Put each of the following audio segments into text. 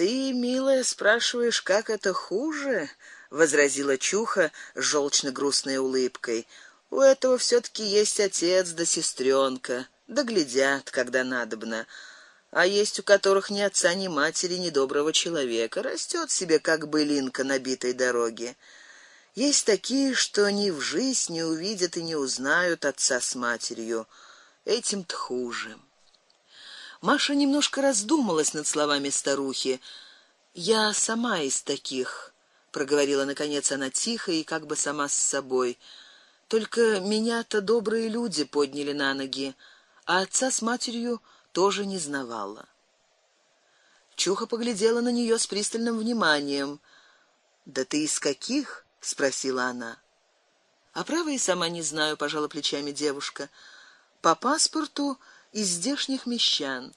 ты, милая, спрашиваешь, как это хуже? возразила Чуха с желчно-грустной улыбкой. У этого все таки есть отец да сестренка, да глядят, когда надобно. А есть у которых ни отца, ни матери, ни доброго человека, растет себе как былинка на битой дороге. Есть такие, что ни в жизнь не увидят и не узнают отца с матерью. Этим-то хуже. Маша немножко раздумалась над словами старухи. Я сама из таких, проговорила наконец она тихо и как бы сама с собой. Только меня-то добрые люди подняли на ноги, а отца с матерью тоже не знавала. Чуха поглядела на нее с пристальным вниманием. "Да ты из каких?" спросила она. "А право и сама не знаю", пожала плечами девушка. "По паспорту из здешних мещан.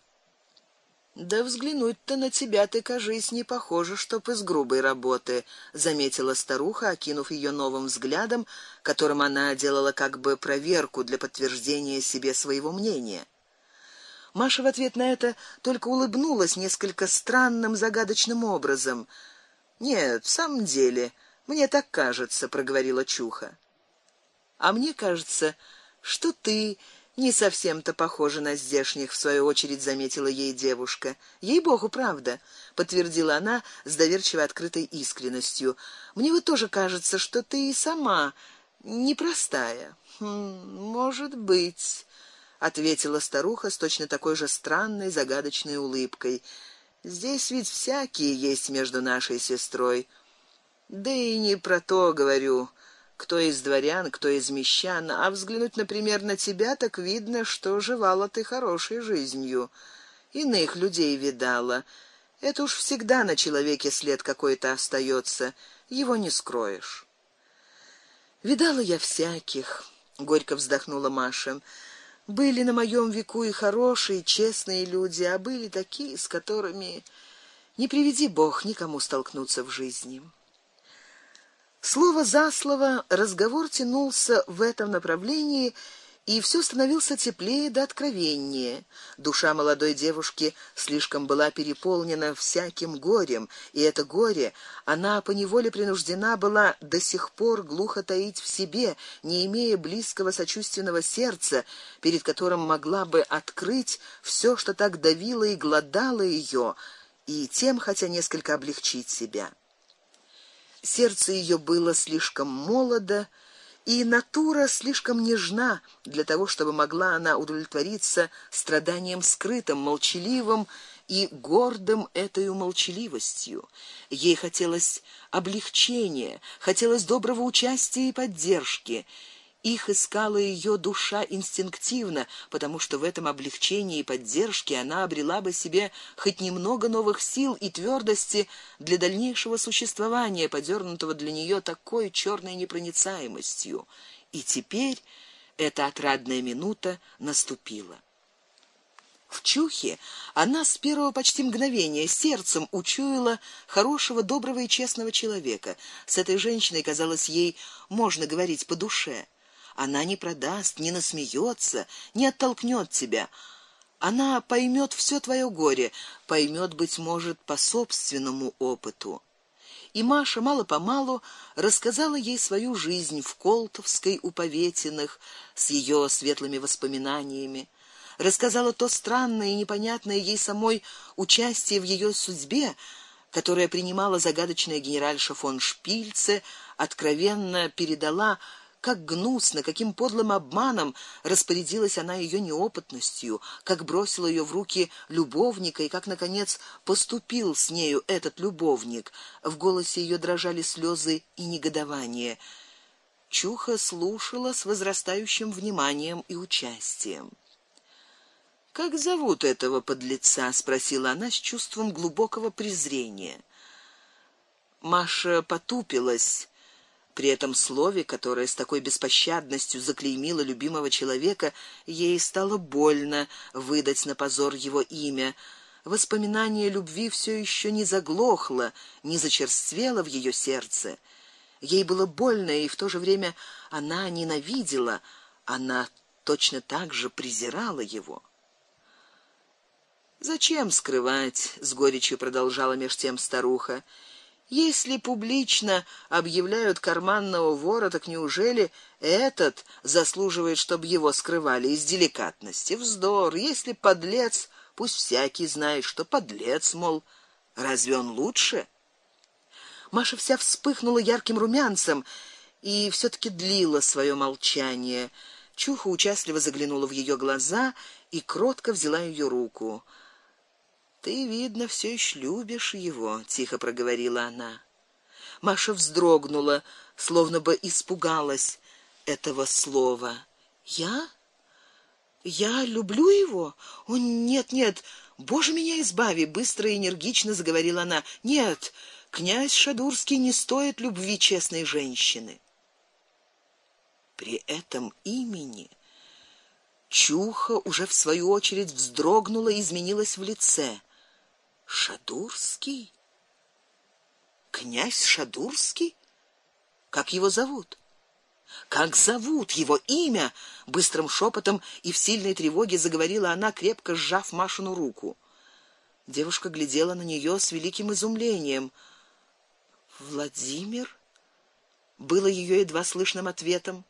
Да взглянуть-то на тебя ты, кажись, не похоже, чтоб из грубой работы, заметила старуха, окинув ее новым взглядом, которым она делала как бы проверку для подтверждения себе своего мнения. Маша в ответ на это только улыбнулась несколько странным, загадочным образом. "Нет, в самом деле, мне так кажется", проговорила Чуха. "А мне кажется, что ты не совсем-то похожа на здешних, в свою очередь заметила ей девушка. Ей-богу, правда, подтвердила она с доверчиво открытой искренностью. Мне вот тоже кажется, что ты и сама непростая. Хм, может быть, ответила старуха с точно такой же странной, загадочной улыбкой. Здесь ведь всякие есть между нашей сестрой. Да и не про то говорю кто из дворян, кто из мещан, а взглянуть, например, на тебя, так видно, что живала ты хорошей жизнью. Иных людей видала. Это уж всегда на человеке след какой-то остается, его не скроешь. Видала я всяких, горько вздохнула Маша. Были на моем веку и хорошие, честные люди, а были такие, с которыми не приведи Бог никому столкнуться в жизни. Слово за слово разговор тянулся в этом направлении, и все становился теплее да откровеннее. Душа молодой девушки слишком была переполнена всяким горем, и это горе она по неволе принуждена была до сих пор глухо таить в себе, не имея близкого сочувственного сердца, перед которым могла бы открыть все, что так давило и глодало ее, и тем хотя несколько облегчить себя. Сердце ее было слишком молодо, и натура слишком нежна для того, чтобы могла она удовлетвориться страданием скрытым, молчаливым и гордым этой молчаливостью. Ей хотелось облегчения, хотелось доброго участия и поддержки. Их искала ее душа инстинктивно, потому что в этом облегчении и поддержке она обрела бы себе хоть немного новых сил и твердости для дальнейшего существования, подернутого для нее такой черной непроницаемостью. И теперь эта отрадная минута наступила. В чухе она с первого почти мгновения сердцем учуяла хорошего, доброго и честного человека. С этой женщиной, казалось ей, можно говорить по душе. Она не продаст, не насмеется, не оттолкнет тебя. Она поймет все твое горе, поймет быть может по собственному опыту. И Маша мало-помалу рассказала ей свою жизнь в Колтовской у Поветиных с ее светлыми воспоминаниями, рассказала то странное и непонятное ей самой участие в ее судьбе, которое принимала загадочная генеральша фон Шпильце, откровенно передала как гнусно, каким подлым обманом распорядилась она ее неопытностью, как бросила ее в руки любовника и как наконец поступил с нею этот любовник. В голосе ее дрожали слезы и негодование. Чуха слушала с возрастающим вниманием и участием. Как зовут этого подлеца, спросила она с чувством глубокого презрения. Маша потупилась при этом слове, которое с такой беспощадностью заклеймило любимого человека, ей стало больно выдать на позор его имя. Воспоминание любви все еще не заглохло, не зачерствело в ее сердце. Ей было больно, и в то же время она ненавидела, она точно так же презирала его. Зачем скрывать, с горечью продолжала меж тем старуха. Если публично объявляют карманного вора, так неужели этот заслуживает, чтобы его скрывали из деликатности? Вздор, если подлец, пусть всякий знает, что подлец, мол, разве он лучше? Маша вся вспыхнула ярким румянцем и все таки длила свое молчание. Чуха участливо заглянула в ее глаза и кротко взяла ее руку. Ты, видно, все еще любишь его, тихо проговорила она. Маша вздрогнула, словно бы испугалась этого слова. Я? Я люблю его? О, нет, нет. Боже меня избави, быстро и энергично заговорила она. Нет, князь Шадурский не стоит любви честной женщины. При этом имени Чуха уже в свою очередь вздрогнула и изменилась в лице. Шадурский? Князь Шадурский? Как его зовут? Как зовут его имя? быстрым шепотом и в сильной тревоге заговорила она, крепко сжав Машину руку. Девушка глядела на нее с великим изумлением. Владимир было ее едва слышным ответом.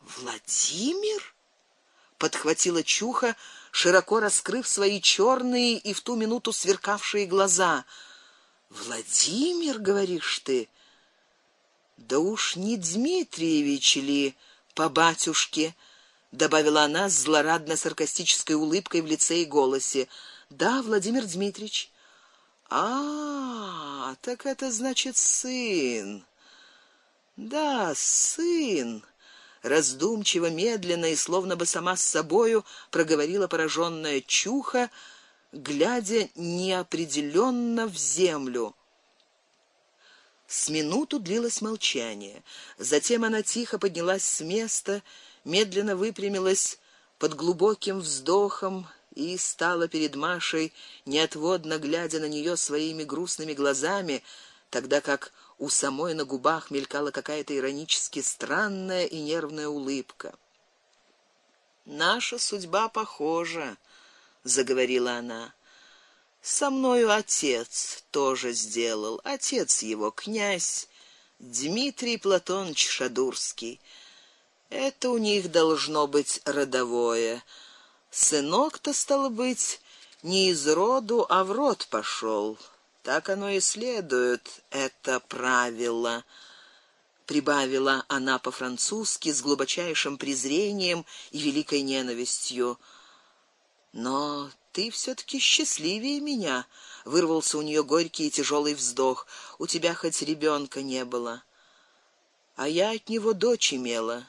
Владимир? подхватила Чуха, широко раскрыв свои черные и в ту минуту сверкавшие глаза. Владимир, говоришь ты? Да уж не Дмитриевич ли по батюшке, добавила она с злорадно-саркастической улыбкой в лице и голосе. Да, Владимир Дмитриевич. А, так это значит сын. Да, сын раздумчиво, медленно и словно бы сама с собою проговорила пораженная чуха, глядя неопределенно в землю. С минуту длилось молчание. Затем она тихо поднялась с места, медленно выпрямилась под глубоким вздохом и стала перед Машей, неотводно глядя на нее своими грустными глазами, тогда как у самой на губах мелькала какая-то иронически странная и нервная улыбка. Наша судьба похожа, заговорила она. Со мною отец тоже сделал, отец его князь Дмитрий Платонович Шадурский. Это у них должно быть родовое. Сынок-то стало быть не из роду, а в род пошел. Так оно и следует это правило, прибавила она по-французски с глубочайшим презрением и великой ненавистью. Но ты все таки счастливее меня, вырвался у нее горький и тяжелый вздох. У тебя хоть ребенка не было, а я от него дочь имела.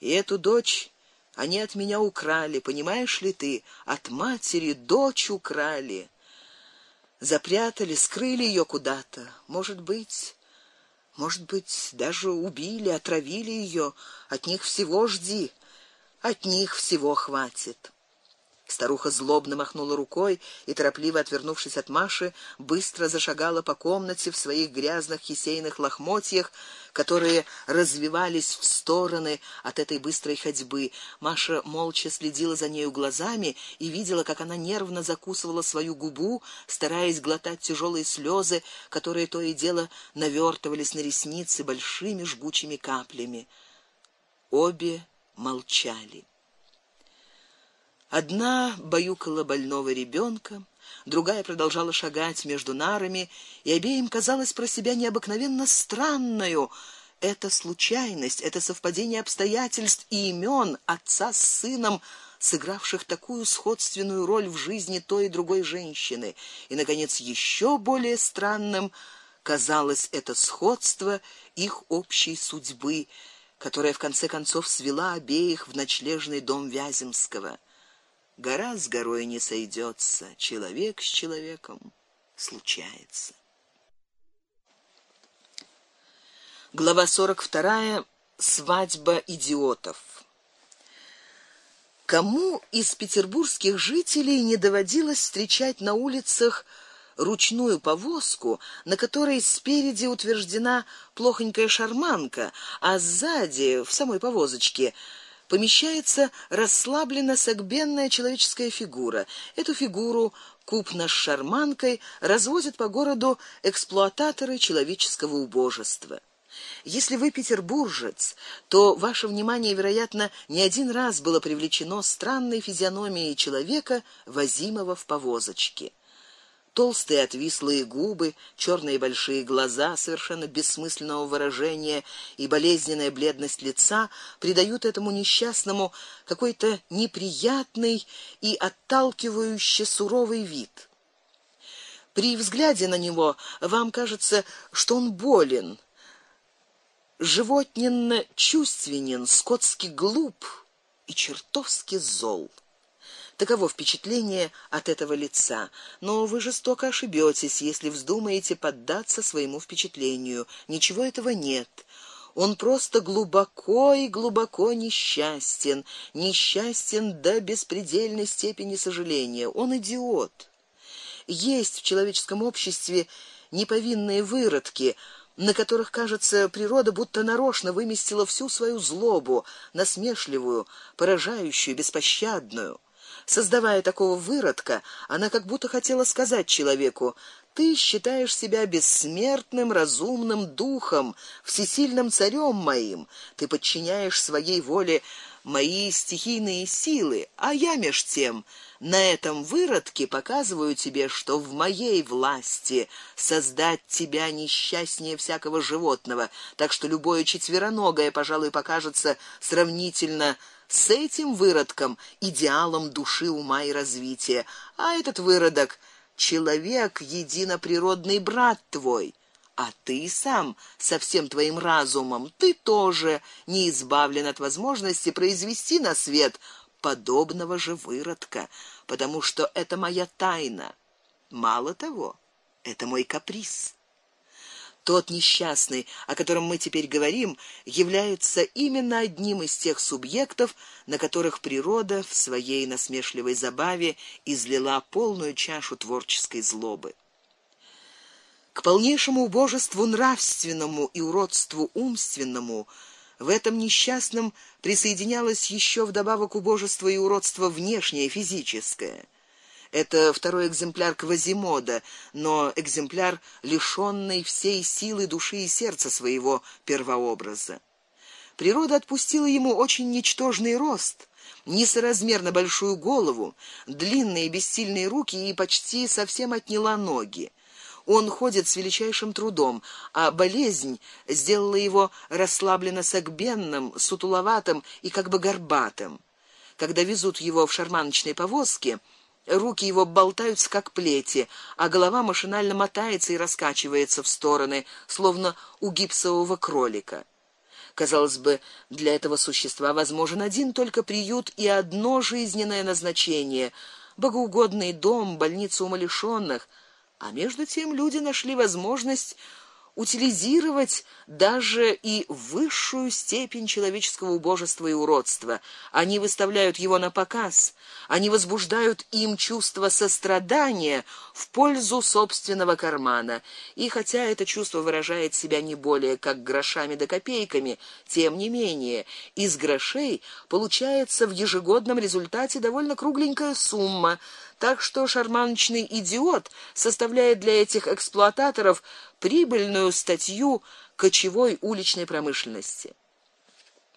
И эту дочь они от меня украли, понимаешь ли ты? От матери дочь украли запрятали, скрыли ее куда-то. Может быть, может быть, даже убили, отравили ее. От них всего жди. От них всего хватит. Старуха злобно махнула рукой и торопливо отвернувшись от Маши, быстро зашагала по комнате в своих грязных кисейных лохмотьях, которые развивались в стороны от этой быстрой ходьбы. Маша молча следила за нею глазами и видела, как она нервно закусывала свою губу, стараясь глотать тяжелые слезы, которые то и дело навертывались на ресницы большими жгучими каплями. Обе молчали. Одна баюкала больного ребенка, другая продолжала шагать между нарами, и обеим казалось про себя необыкновенно странную эта случайность, это совпадение обстоятельств и имен отца с сыном, сыгравших такую сходственную роль в жизни той и другой женщины. И наконец еще более странным казалось это сходство их общей судьбы, которая в конце концов свела обеих в ночлежный дом Вяземского. Гора с горой не сойдется, человек с человеком случается. Глава 42. Свадьба идиотов. Кому из петербургских жителей не доводилось встречать на улицах ручную повозку, на которой спереди утверждена плохонькая шарманка, а сзади в самой повозочке помещается расслабленно согбенная человеческая фигура. Эту фигуру купно с шарманкой развозят по городу эксплуататоры человеческого убожества. Если вы петербуржец, то ваше внимание, вероятно, не один раз было привлечено странной физиономией человека, возимого в повозочке. Толстые отвислые губы, черные большие глаза совершенно бессмысленного выражения и болезненная бледность лица придают этому несчастному какой-то неприятный и отталкивающий суровый вид. При взгляде на него вам кажется, что он болен, животненно чувственен, скотски глуп и чертовски зол. Таково впечатление от этого лица. Но вы жестоко ошибетесь, если вздумаете поддаться своему впечатлению. Ничего этого нет. Он просто глубоко и глубоко несчастен, несчастен до беспредельной степени сожаления. Он идиот. Есть в человеческом обществе неповинные выродки, на которых, кажется, природа будто нарочно выместила всю свою злобу, насмешливую, поражающую, беспощадную. Создавая такого выродка, она как будто хотела сказать человеку: ты считаешь себя бессмертным, разумным духом, всесильным царем моим. Ты подчиняешь своей воле мои стихийные силы, а я меж тем на этом выродке показываю тебе, что в моей власти создать тебя несчастнее всякого животного, так что любое четвероногое, пожалуй, покажется сравнительно с этим выродком идеалом души, ума и развития, а этот выродок человек, единоприродный брат твой. А ты сам со всем твоим разумом, ты тоже не избавлен от возможности произвести на свет подобного же выродка, потому что это моя тайна. Мало того, это мой каприз. Тот несчастный, о котором мы теперь говорим, является именно одним из тех субъектов, на которых природа в своей насмешливой забаве излила полную чашу творческой злобы. К полнейшему убожеству нравственному и уродству умственному в этом несчастном присоединялось еще вдобавок убожество и уродство внешнее, физическое. Это второй экземпляр Квазимода, но экземпляр лишённый всей силы души и сердца своего первообраза. Природа отпустила ему очень ничтожный рост, несоразмерно большую голову, длинные бессильные руки и почти совсем отняла ноги. Он ходит с величайшим трудом, а болезнь сделала его расслабленно согбенным, сутуловатым и как бы горбатым. Когда везут его в шарманочной повозке, Руки его болтаются как плети, а голова машинально мотается и раскачивается в стороны, словно у гипсового кролика. Казалось бы, для этого существа возможен один только приют и одно жизненное назначение богоугодный дом, больница умалишённых, а между тем люди нашли возможность утилизировать даже и высшую степень человеческого убожества и уродства. Они выставляют его на показ, они возбуждают им чувство сострадания в пользу собственного кармана. И хотя это чувство выражает себя не более как грошами да копейками, тем не менее из грошей получается в ежегодном результате довольно кругленькая сумма так что шарманочный идиот составляет для этих эксплуататоров прибыльную статью кочевой уличной промышленности.